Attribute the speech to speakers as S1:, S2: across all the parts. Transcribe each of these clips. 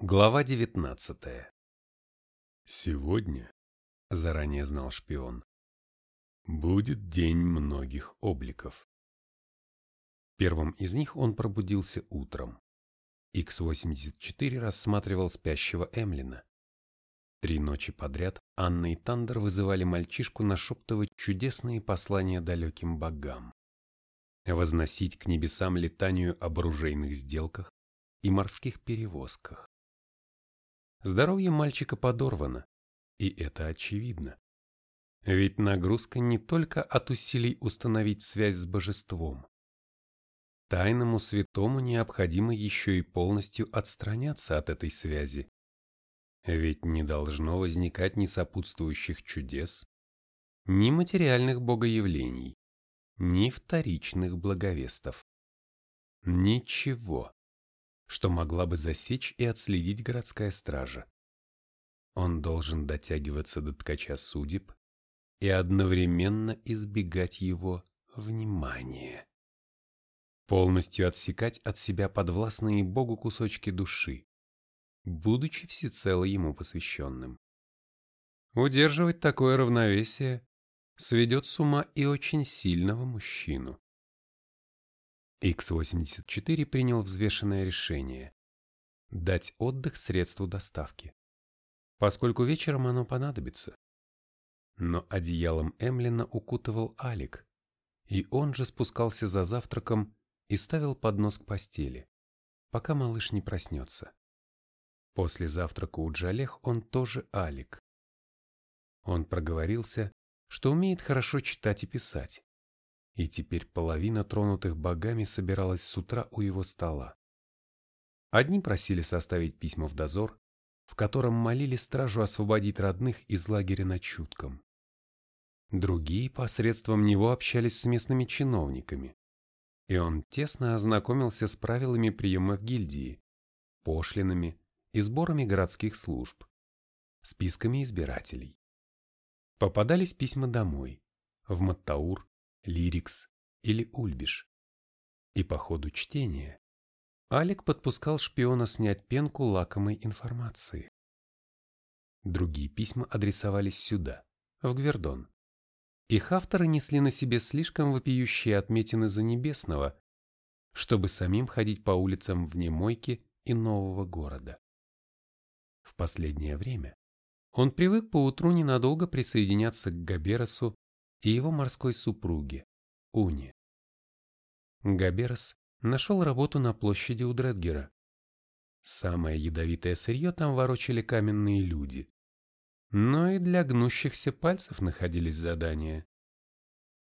S1: Глава 19 Сегодня, заранее знал шпион, будет день многих обликов. Первым из них он пробудился утром. X-84 рассматривал спящего Эмлина. Три ночи подряд Анна и Тандер вызывали мальчишку нашептывать чудесные послания далеким богам, возносить к небесам летанию об оружейных сделках и морских перевозках. Здоровье мальчика подорвано, и это очевидно. Ведь нагрузка не только от усилий установить связь с божеством. Тайному святому необходимо еще и полностью отстраняться от этой связи. Ведь не должно возникать ни сопутствующих чудес, ни материальных богоявлений, ни вторичных благовестов. Ничего что могла бы засечь и отследить городская стража. Он должен дотягиваться до ткача судеб и одновременно избегать его внимания. Полностью отсекать от себя подвластные Богу кусочки души, будучи всецело ему посвященным. Удерживать такое равновесие сведет с ума и очень сильного мужчину. X84 принял взвешенное решение – дать отдых средству доставки, поскольку вечером оно понадобится. Но одеялом Эмлина укутывал Алик, и он же спускался за завтраком и ставил поднос к постели, пока малыш не проснется. После завтрака у Джалех он тоже Алик. Он проговорился, что умеет хорошо читать и писать, и теперь половина тронутых богами собиралась с утра у его стола. Одни просили составить письма в дозор, в котором молили стражу освободить родных из лагеря на Чутком. Другие посредством него общались с местными чиновниками, и он тесно ознакомился с правилами приема в гильдии, пошлинами и сборами городских служб, списками избирателей. Попадались письма домой, в Маттаур, Лирикс или Ульбиш. И по ходу чтения Алик подпускал шпиона снять пенку лакомой информации. Другие письма адресовались сюда, в Гвердон. Их авторы несли на себе слишком вопиющие отметины за небесного, чтобы самим ходить по улицам вне мойки и нового города. В последнее время он привык поутру ненадолго присоединяться к Габеросу и его морской супруге, Уни. Габерс нашел работу на площади у Дредгера. Самое ядовитое сырье там ворочали каменные люди. Но и для гнущихся пальцев находились задания.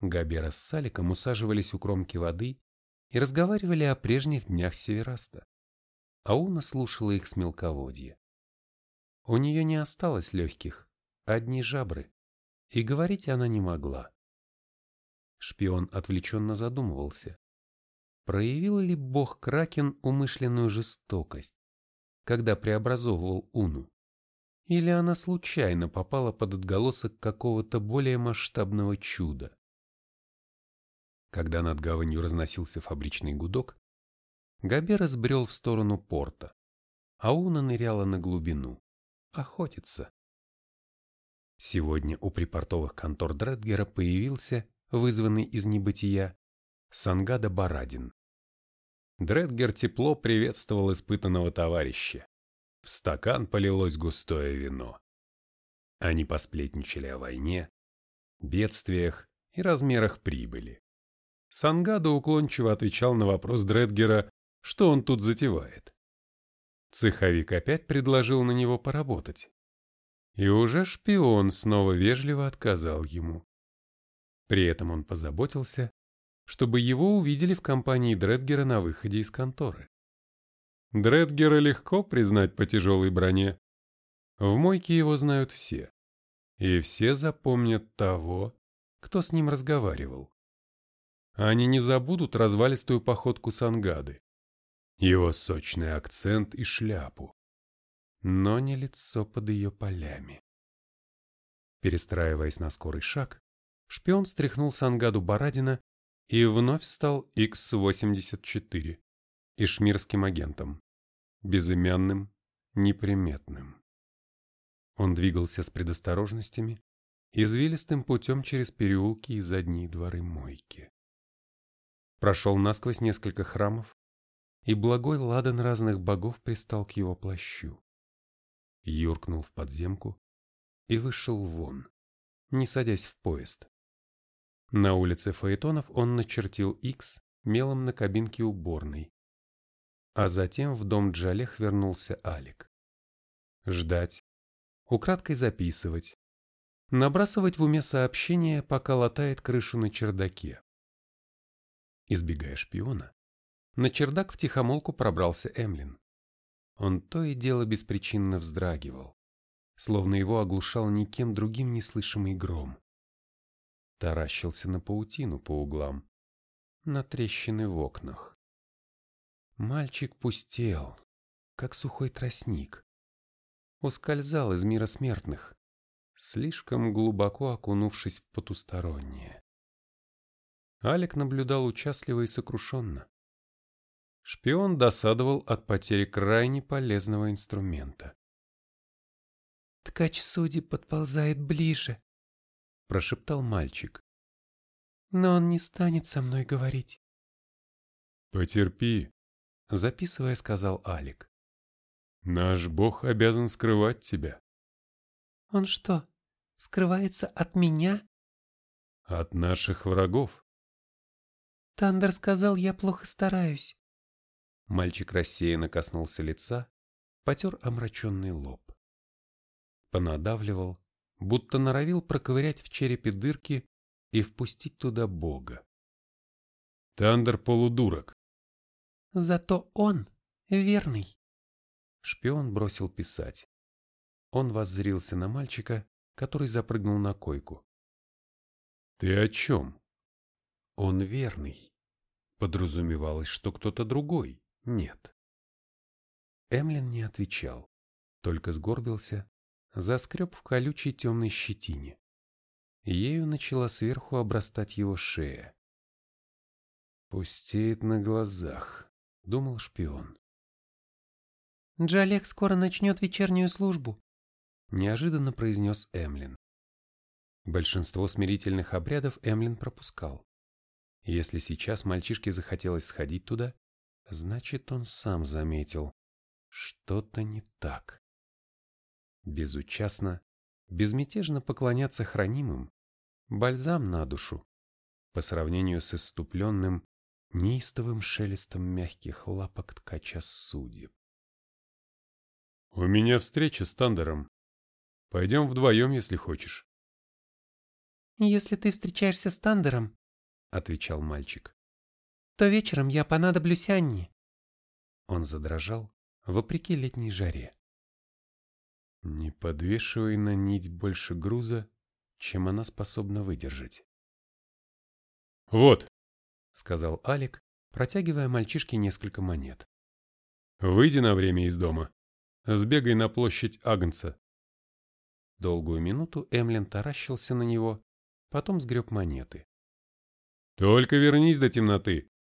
S1: Габера с Саликом усаживались у кромки воды и разговаривали о прежних днях Севераста. Ауна слушала их с мелководья. У нее не осталось легких, одни жабры и говорить она не могла. Шпион отвлеченно задумывался, проявил ли бог Кракен умышленную жестокость, когда преобразовывал Уну, или она случайно попала под отголосок какого-то более масштабного чуда. Когда над гаванью разносился фабричный гудок, Габер сбрел в сторону порта, а Уна ныряла на глубину, охотиться. Сегодня у припортовых контор Дредгера появился, вызванный из небытия, Сангада Барадин. Дредгер тепло приветствовал испытанного товарища. В стакан полилось густое вино. Они посплетничали о войне, бедствиях и размерах прибыли. Сангада уклончиво отвечал на вопрос Дредгера, что он тут затевает. Цеховик опять предложил на него поработать. И уже шпион снова вежливо отказал ему. При этом он позаботился, чтобы его увидели в компании Дредгера на выходе из конторы. Дредгера легко признать по тяжелой броне. В мойке его знают все. И все запомнят того, кто с ним разговаривал. Они не забудут развалистую походку Сангады, его сочный акцент и шляпу но не лицо под ее полями. Перестраиваясь на скорый шаг, шпион стряхнул Сангаду Барадина и вновь стал X-84 ишмирским агентом, безымянным, неприметным. Он двигался с предосторожностями, извилистым путем через переулки и задние дворы мойки. Прошел насквозь несколько храмов, и благой ладан разных богов пристал к его плащу. Юркнул в подземку и вышел вон, не садясь в поезд. На улице Фаэтонов он начертил X мелом на кабинке уборной. А затем в дом Джалех вернулся Алик. Ждать, украдкой записывать, набрасывать в уме сообщения, пока латает крышу на чердаке. Избегая шпиона, на чердак втихомолку пробрался Эмлин. Он то и дело беспричинно вздрагивал, словно его оглушал никем другим неслышимый гром. Таращился на паутину по углам, на трещины в окнах. Мальчик пустел, как сухой тростник. Ускользал из мира смертных, слишком глубоко окунувшись в потустороннее. Алик наблюдал участливо и сокрушенно. Шпион досадовал от потери крайне полезного инструмента.
S2: «Ткач судей подползает ближе», — прошептал мальчик. «Но он не станет со мной говорить».
S1: «Потерпи», — записывая, сказал Алик. «Наш бог обязан скрывать тебя».
S2: «Он что, скрывается от меня?»
S1: «От наших врагов».
S2: Тандер сказал, я плохо стараюсь.
S1: Мальчик рассеянно коснулся лица, потер омраченный лоб. Понадавливал, будто норовил проковырять в черепе дырки и впустить туда Бога. Тандер полудурок.
S2: Зато он верный.
S1: Шпион бросил писать. Он воззрился на мальчика, который запрыгнул на койку. «Ты о чем?» Он верный. Подразумевалось, что кто-то другой. Нет. Эмлин не отвечал, только сгорбился, заскреб в колючей темной щетине. Ею начала сверху обрастать его шея. «Пустеет на глазах», — думал шпион.
S2: «Джалек скоро начнет вечернюю службу», —
S1: неожиданно произнес Эмлин. Большинство смирительных обрядов Эмлин пропускал. Если сейчас мальчишке захотелось сходить туда, значит, он сам заметил. Что-то не так. Безучастно, безмятежно поклоняться хранимым – бальзам на душу, по сравнению с иступленным, неистовым шелестом мягких лапок ткача судеб. «У меня встреча с Тандером. Пойдем вдвоем, если хочешь».
S2: «Если ты встречаешься с Тандером, —
S1: отвечал мальчик.
S2: «То вечером я понадоблюсь Анне».
S1: Он задрожал, вопреки летней жаре. Не подвешивай на нить больше груза, чем она способна выдержать. «Вот», — сказал Алик, протягивая мальчишке несколько монет. «Выйди на время из дома. Сбегай на площадь Агнца». Долгую минуту Эмлин таращился на него, потом сгреб монеты. «Только вернись до темноты!» —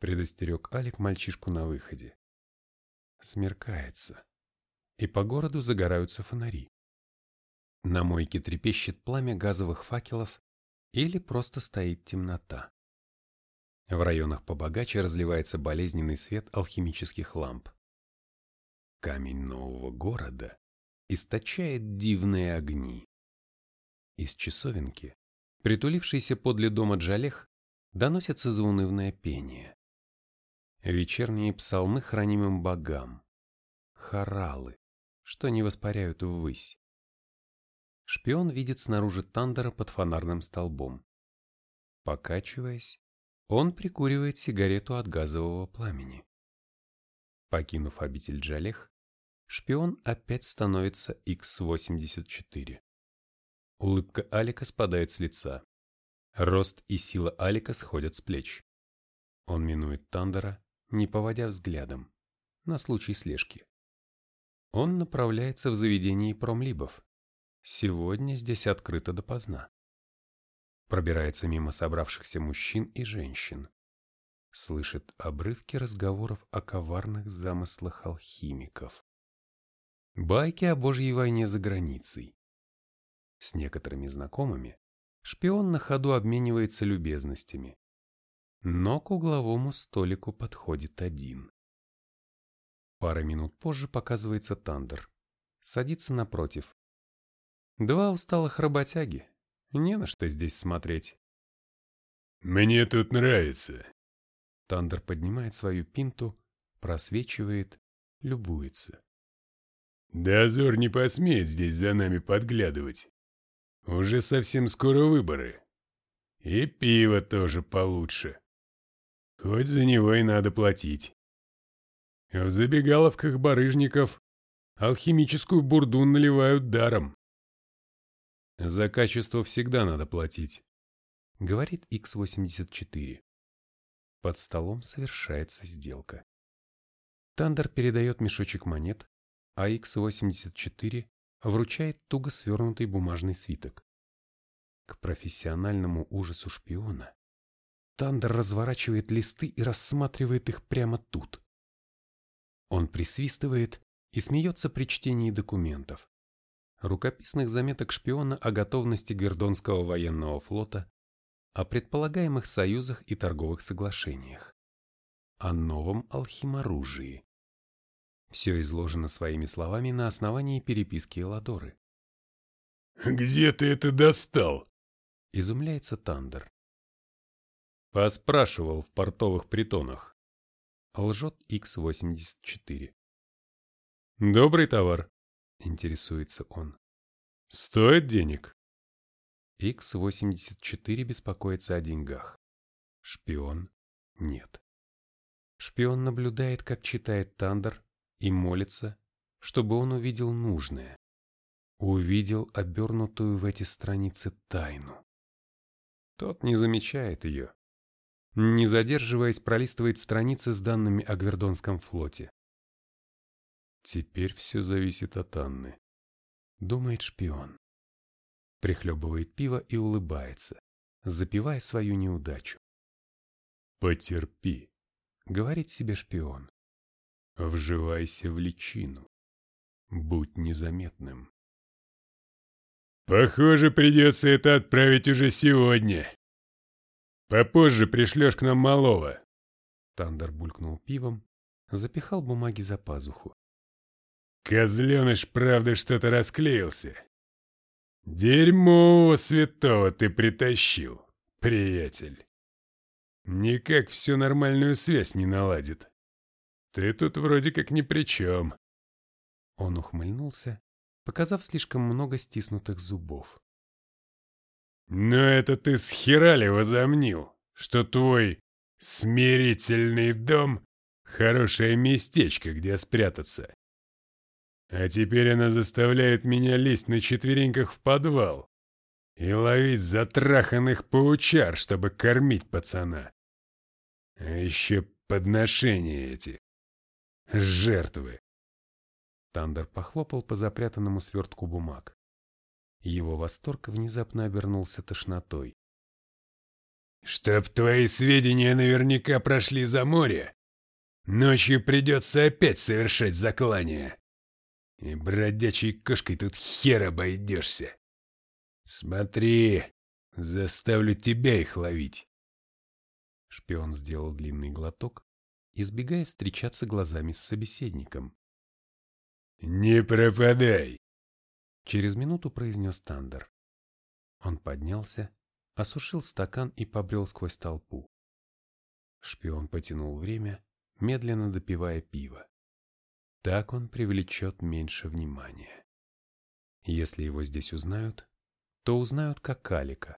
S1: предостерег Алик мальчишку на выходе. Смеркается, и по городу загораются фонари. На мойке трепещет пламя газовых факелов или просто стоит темнота. В районах побогаче разливается болезненный свет алхимических ламп. Камень нового города источает дивные огни. Из часовенки, притулившейся подле дома Джалех, доносится заунывное пение. Вечерние псалмы хранимым богам. Хоралы, что не воспаряют ввысь. Шпион видит снаружи Тандера под фонарным столбом. Покачиваясь, он прикуривает сигарету от газового пламени. Покинув обитель Джалех, шпион опять становится X-84. Улыбка Алика спадает с лица. Рост и сила Алика сходят с плеч. Он минует Тандера, не поводя взглядом, на случай слежки. Он направляется в заведение промлибов. Сегодня здесь открыто допоздна. Пробирается мимо собравшихся мужчин и женщин. Слышит обрывки разговоров о коварных замыслах алхимиков. Байки о божьей войне за границей. С некоторыми знакомыми шпион на ходу обменивается любезностями. Но к угловому столику подходит один. Пара минут позже показывается Тандер. Садится напротив. Два усталых работяги. Не на что здесь смотреть.
S3: «Мне тут нравится».
S1: Тандер поднимает свою пинту, просвечивает, любуется.
S3: «Дозор не посмеет здесь за нами подглядывать. Уже совсем скоро выборы. И пиво тоже получше. Хоть за него и надо платить. В забегаловках барыжников алхимическую бурду наливают даром.
S1: За качество всегда надо платить говорит X84. Под столом совершается сделка. Тандер передает мешочек монет, а X84 вручает туго свернутый бумажный свиток. К профессиональному ужасу шпиона Тандер разворачивает листы и рассматривает их прямо тут. Он присвистывает и смеется при чтении документов. Рукописных заметок шпиона о готовности Гвердонского военного флота о предполагаемых союзах и торговых соглашениях, о новом алхиморужии. Все изложено своими словами на основании переписки Эладоры.
S3: «Где ты это достал?»
S1: – изумляется Тандер. Поспрашивал в портовых притонах. Лжет X84. «Добрый товар», – интересуется он. «Стоит денег?» X-84 беспокоится о деньгах. Шпион? Нет. Шпион наблюдает, как читает Тандер, и молится, чтобы он увидел нужное. Увидел обернутую в эти страницы тайну. Тот не замечает ее. Не задерживаясь, пролистывает страницы с данными о Гвердонском флоте. Теперь все зависит от Анны. Думает шпион прихлебывает пиво и улыбается, запивая свою неудачу. «Потерпи», — говорит себе шпион. «Вживайся в личину. Будь незаметным».
S3: «Похоже, придется это отправить уже сегодня. Попозже пришлешь к нам малого».
S1: Тандер булькнул пивом, запихал бумаги за пазуху.
S3: «Козленыш, правда, что-то расклеился. Дерьмо святого ты притащил, приятель. Никак всю нормальную связь не наладит. Ты тут вроде как ни при чем.
S1: Он ухмыльнулся, показав слишком много стиснутых зубов.
S3: Но это ты с хера возомнил, что твой смирительный дом — хорошее местечко, где спрятаться. А теперь она заставляет меня лезть на четвереньках в подвал и ловить затраханных паучар, чтобы кормить пацана. А еще подношения эти. Жертвы.
S1: Тандер похлопал по запрятанному свертку бумаг. Его восторг внезапно обернулся тошнотой.
S3: «Чтоб твои сведения наверняка прошли за море, ночью придется опять совершать заклание. И бродячей кошкой тут хер обойдешься. Смотри, заставлю тебя их ловить.
S1: Шпион сделал длинный глоток, избегая встречаться глазами с собеседником.
S3: «Не пропадай!»
S1: Через минуту произнес Тандер. Он поднялся, осушил стакан и побрел сквозь толпу. Шпион потянул время, медленно допивая пиво. Так он привлечет меньше внимания. Если его здесь узнают, то узнают как Алика,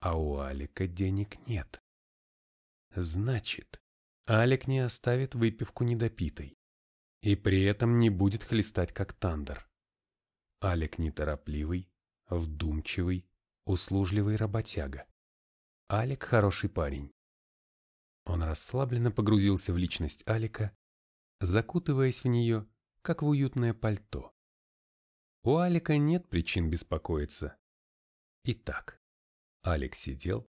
S1: а у Алика денег нет. Значит, Алик не оставит выпивку недопитой и при этом не будет хлестать как Тандер. Алик неторопливый, вдумчивый, услужливый работяга. Алик хороший парень. Он расслабленно погрузился в личность Алика закутываясь в нее, как в уютное пальто. У Алика нет причин беспокоиться. Итак, Алик сидел,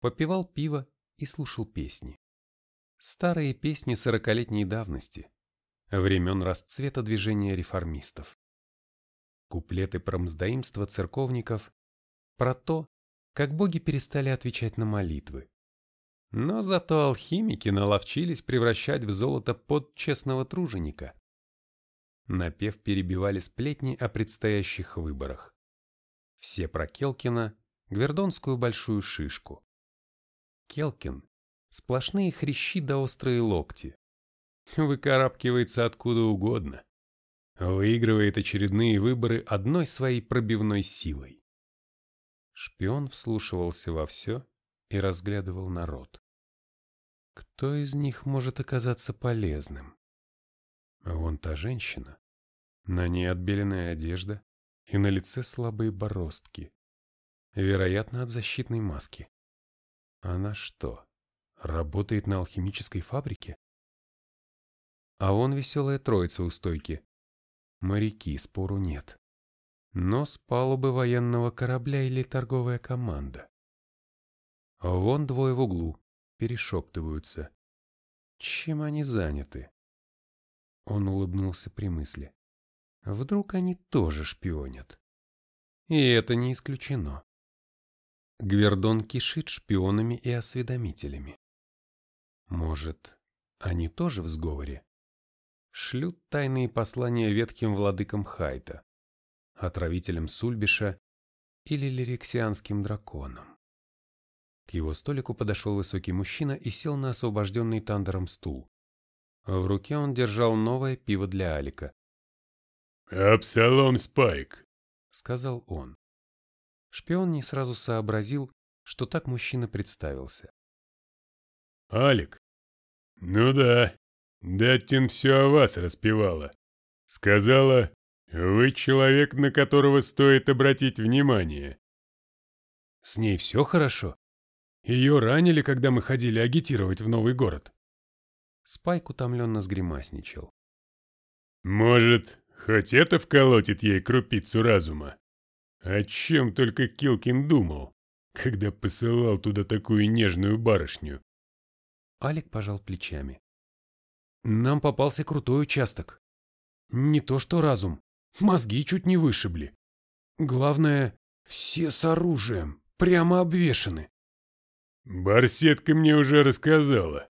S1: попивал пиво и слушал песни. Старые песни сорокалетней давности, времен расцвета движения реформистов. Куплеты про мздоимство церковников, про то, как боги перестали отвечать на молитвы. Но зато алхимики наловчились превращать в золото под честного труженика. Напев перебивали сплетни о предстоящих выборах. Все про Келкина, Гвердонскую большую шишку. Келкин – сплошные хрящи да острые локти. Выкарабкивается откуда угодно. Выигрывает очередные выборы одной своей пробивной силой. Шпион вслушивался во все и разглядывал народ. Кто из них может оказаться полезным? Вон та женщина. На ней отбеленная одежда и на лице слабые бороздки. Вероятно, от защитной маски. Она что, работает на алхимической фабрике? А он веселая троица у стойки. Моряки, спору нет. Но с палубы военного корабля или торговая команда. Вон двое в углу, перешептываются. Чем они заняты? Он улыбнулся при мысли. Вдруг они тоже шпионят? И это не исключено. Гвердон кишит шпионами и осведомителями. Может, они тоже в сговоре? Шлют тайные послания ветким владыкам Хайта, отравителям Сульбиша или лирексианским драконам. К его столику подошел высокий мужчина и сел на освобожденный Тандером стул. В руке он держал новое пиво для Алика.
S3: «Абсалом Спайк», —
S1: сказал он. Шпион не сразу сообразил, что так мужчина представился.
S3: «Алик?» «Ну да, Даттин все о вас распевала. Сказала, вы человек, на которого стоит обратить внимание».
S1: «С ней все хорошо? Ее ранили, когда мы ходили агитировать в новый город?» Спайк утомленно сгримасничал.
S3: «Может, хоть это вколотит ей крупицу разума?» О чем только Килкин думал, когда посылал туда такую нежную барышню?
S1: Алик пожал плечами. Нам попался крутой участок. Не то что разум, мозги чуть не вышибли. Главное, все с оружием, прямо обвешаны.
S3: Барсетка мне уже рассказала.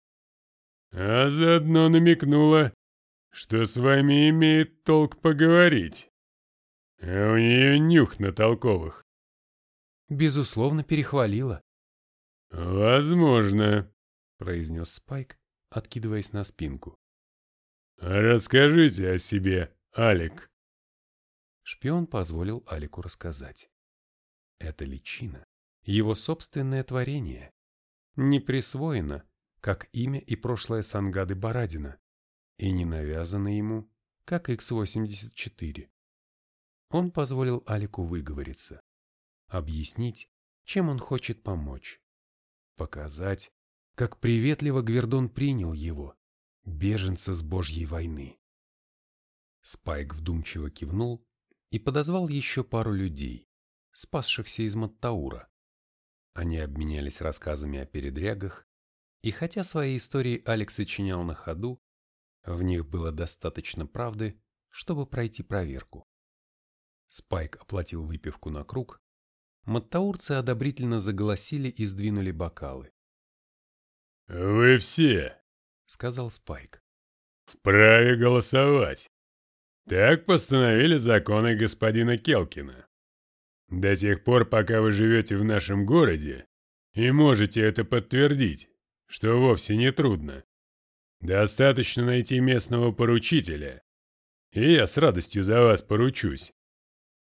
S3: А заодно намекнула, что с вами имеет толк поговорить. А у нее нюх на толковых.
S1: Безусловно, перехвалила.
S3: Возможно,
S1: произнес Спайк, откидываясь на спинку.
S3: Расскажите о себе, Алик.
S1: Шпион позволил Алику рассказать. Это личина, его собственное творение, не присвоено, как имя и прошлое Сангады Барадина, и не навязано ему, как X-84. Он позволил Алику выговориться, объяснить, чем он хочет помочь, показать, как приветливо Гвердон принял его, беженца с Божьей войны. Спайк вдумчиво кивнул и подозвал еще пару людей, спасшихся из Маттаура. Они обменялись рассказами о передрягах, и хотя свои истории Алекс сочинял на ходу, в них было достаточно правды, чтобы пройти проверку. Спайк оплатил выпивку на круг. Маттаурцы одобрительно заголосили и сдвинули бокалы.
S3: «Вы все», —
S1: сказал Спайк, —
S3: «вправе голосовать. Так постановили законы господина Келкина. До тех пор, пока вы живете в нашем городе, и можете это подтвердить, что вовсе не трудно. Достаточно найти местного поручителя, и я с радостью за вас поручусь.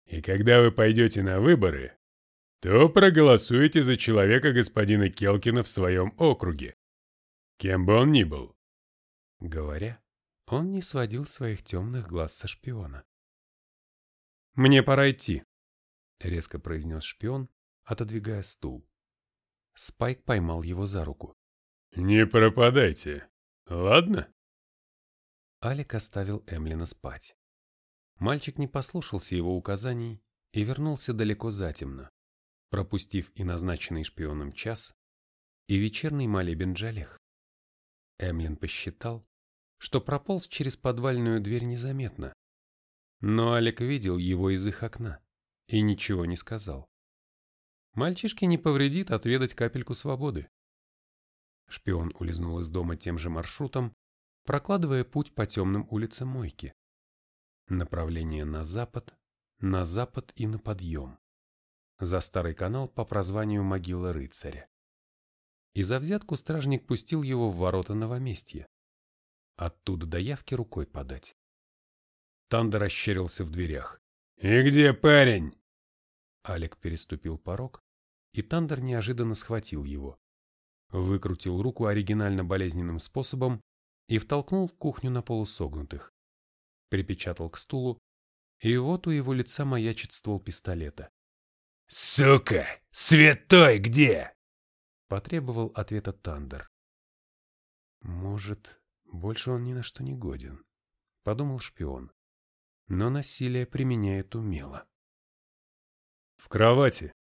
S3: И когда вы пойдете на выборы, то проголосуете за человека господина Келкина в своем округе, кем бы он ни был.
S1: Говоря, он не сводил своих темных глаз со шпиона. «Мне пора идти», — резко произнес шпион, отодвигая стул. Спайк поймал его за руку.
S3: «Не пропадайте, ладно?»
S1: Алик оставил Эмлина спать. Мальчик не послушался его указаний и вернулся далеко затемно, пропустив и назначенный шпионом час, и вечерний молебен Джалех. Эмлин посчитал, что прополз через подвальную дверь незаметно. Но Алик видел его из их окна и ничего не сказал. Мальчишке не повредит отведать капельку свободы. Шпион улизнул из дома тем же маршрутом, прокладывая путь по темным улицам Мойки. Направление на запад, на запад и на подъем. За старый канал по прозванию Могила Рыцаря. И за взятку стражник пустил его в ворота новоместья. Оттуда до явки рукой подать. Танда расщерился в дверях.
S3: «И где парень?»
S1: Алик переступил порог, и Тандер неожиданно схватил его. Выкрутил руку оригинально болезненным способом и втолкнул в кухню на полусогнутых. Припечатал к стулу, и вот у его лица маячит ствол пистолета.
S3: «Сука! Святой где?»
S1: Потребовал ответа Тандер. Может, больше он ни на что не годен, подумал шпион. Но насилие применяет умело.
S3: В кровати.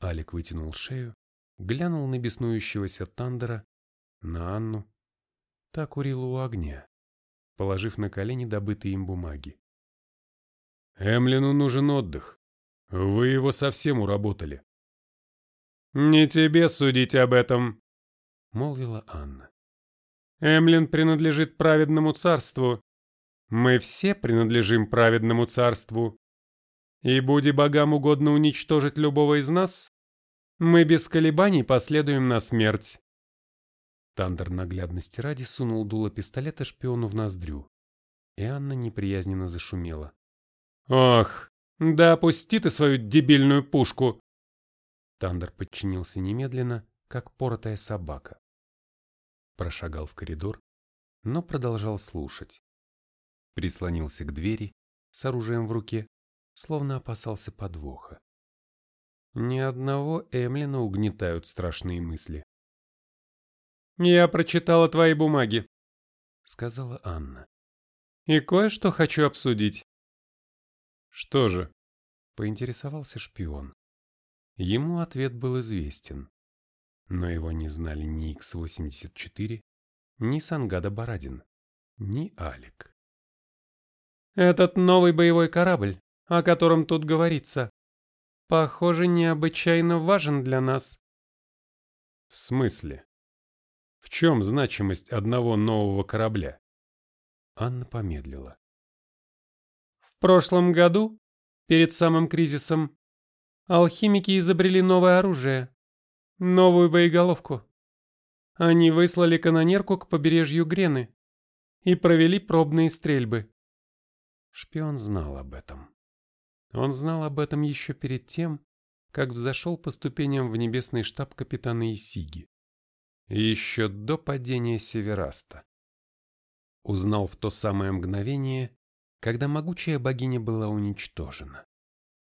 S1: Алик вытянул шею, глянул на беснующегося Тандера, на Анну. Та курила у огня, положив на колени добытые им бумаги.
S3: Эмлину нужен отдых. Вы его совсем уработали.
S2: «Не тебе судить об этом», — молвила Анна. «Эмлин принадлежит праведному царству. Мы все принадлежим праведному царству. И буди богам угодно уничтожить любого из нас, мы без колебаний последуем на смерть.
S1: Тандер наглядности ради сунул дуло пистолета шпиону в ноздрю, и Анна неприязненно зашумела.
S2: «Ох, да опусти ты свою дебильную пушку!»
S1: Тандер подчинился немедленно, как поротая собака. Прошагал в коридор, но продолжал слушать. Прислонился к двери с оружием в руке, словно опасался подвоха. Ни одного Эмлина угнетают страшные мысли.
S2: «Я прочитала твои бумаги», — сказала Анна. «И кое-что хочу обсудить».
S1: «Что же?» — поинтересовался шпион. Ему ответ был известен, но его не знали ни Х-84, ни Сангада Барадин, ни Алик.
S2: «Этот новый боевой корабль, о котором тут говорится, похоже, необычайно важен для нас.
S1: В смысле? В чем значимость одного нового корабля? Анна помедлила.
S2: В прошлом году, перед самым кризисом, алхимики изобрели новое оружие, новую боеголовку. Они выслали канонерку к побережью Грены и провели пробные стрельбы.
S1: Шпион знал об этом. Он знал об этом еще перед тем, как взошел по ступеням в небесный штаб капитана Исиги. Еще до падения Севераста. Узнал в то самое мгновение, когда могучая богиня была уничтожена.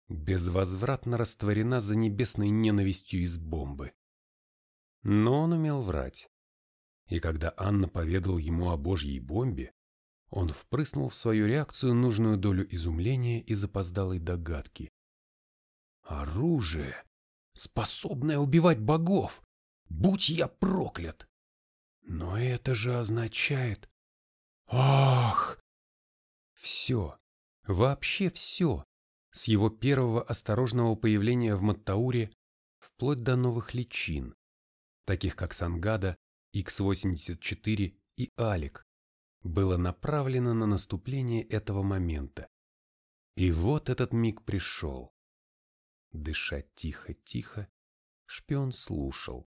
S1: Безвозвратно растворена за небесной ненавистью из бомбы. Но он умел врать. И когда Анна поведал ему о божьей бомбе, он впрыснул в свою реакцию нужную долю изумления и запоздалой догадки. Оружие, способное убивать богов! Будь я проклят! Но это же означает... Ах! Все, вообще все, с его первого осторожного появления в Маттауре вплоть до новых личин, таких как Сангада, X-84 и Алик, было направлено на наступление этого момента. И вот этот миг пришел. Дыша тихо-тихо, шпион слушал,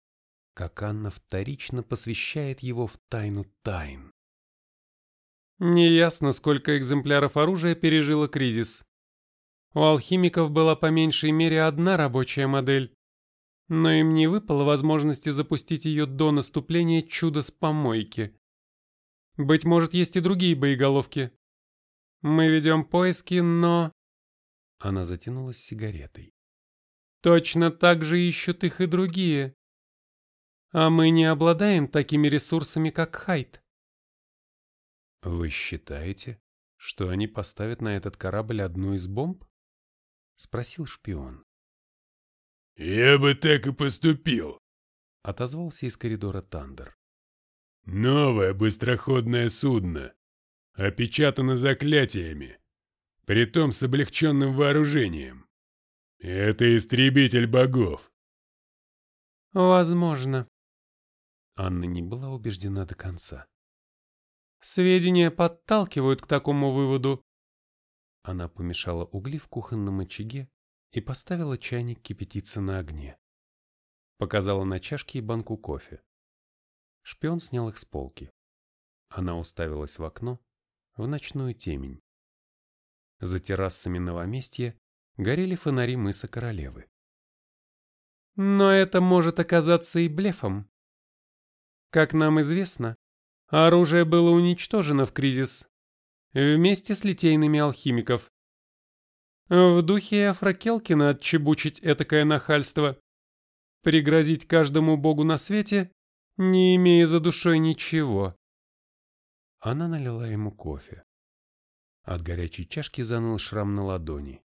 S1: как Анна вторично посвящает его в тайну тайн.
S2: Неясно, сколько экземпляров оружия пережило кризис. У алхимиков была по меньшей мере одна рабочая модель, но им не выпало возможности запустить ее до наступления чуда с помойки. Быть может, есть и другие боеголовки. Мы ведем поиски, но...»
S1: Она затянулась сигаретой.
S2: «Точно так же ищут их и другие. А мы не обладаем такими ресурсами, как Хайт».
S1: «Вы считаете, что они поставят на этот корабль одну из бомб?» — спросил шпион.
S3: «Я бы так и поступил», —
S1: отозвался из коридора Тандер.
S3: Новое быстроходное судно. Опечатано заклятиями. Притом с облегченным вооружением. Это истребитель богов.
S2: Возможно.
S1: Анна не была убеждена до конца.
S2: Сведения подталкивают к такому выводу.
S1: Она помешала угли в кухонном очаге и поставила чайник кипятиться на огне. Показала на чашке и банку кофе. Шпион снял их с полки. Она уставилась в окно, в ночную темень. За террасами новоместья горели фонари мыса Королевы.
S2: Но это может оказаться и блефом. Как нам известно, оружие было уничтожено в кризис вместе с литейными алхимиков. В духе Афракелкина отчебучить этакое нахальство, пригрозить каждому богу на свете, не имея за душой ничего.
S1: Она налила ему кофе. От горячей чашки заныл шрам на ладони.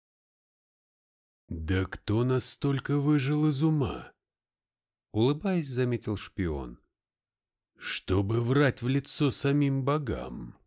S3: «Да кто настолько выжил из ума?»
S1: Улыбаясь, заметил шпион.
S3: «Чтобы врать в лицо самим богам».